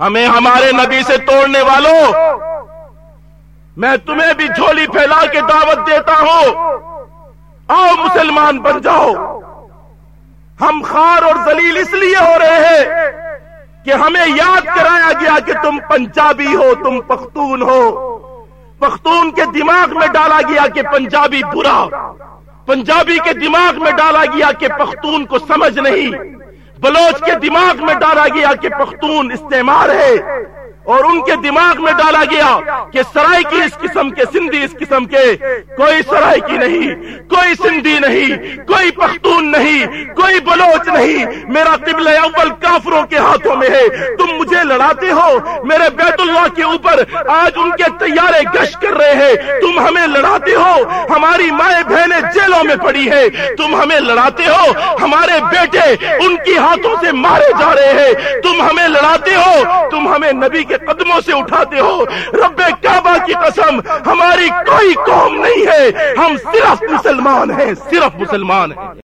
ہمیں ہمارے نبی سے توڑنے والوں، میں تمہیں بھی جھولی پھیلا کے دعوت دیتا ہوں۔ آؤ مسلمان بن جاؤ۔ ہم خار اور ذلیل اس لیے ہو رہے ہیں کہ ہمیں یاد کرایا گیا کہ تم پنجابی ہو، تم پختون ہو۔ پختون کے دماغ میں ڈالا گیا کہ پنجابی برا۔ پنجابی کے دماغ میں ڈالا گیا کہ پختون کو سمجھ نہیں۔ بلوچ کے دماغ میں ڈالا گیا کہ پختون استعمال ہے اور ان کے دماغ میں ڈالا گیا کہ سرائے کی اس قسم کے سندھی، اس قسم کے کوئی سرائے کی نہیں، کوئی سندھی نہیں، کوئی پختون نہیں، کوئی بلوچ نہیں، میرا قبل اول کافروں کے ہاتھوں میں ہے، تم مجھے لڑاتے ہو؟ میرے بیت اللہ کے اوپر آج ان کے تیارے گشت کر رہے ہیں۔ تم ہمیں لڑاتے ہو؟ ہماری مائیں بہنیں جیلوں میں پڑی ہے تم ہمیں لڑاتے ہو؟ ہمارے بیٹے ان کی ہاتھوں سے مارے جا رہے ہیں۔ تم ہمیں لڑاتے ہو؟ تم ہمیں نبی کے قدموں سے اٹھاتے ہو؟ رب کعبہ کی قسم، ہماری کوئی قوم نہیں ہے۔ ہم صرف مسلمان ہیں، صرف مسلمان ہیں۔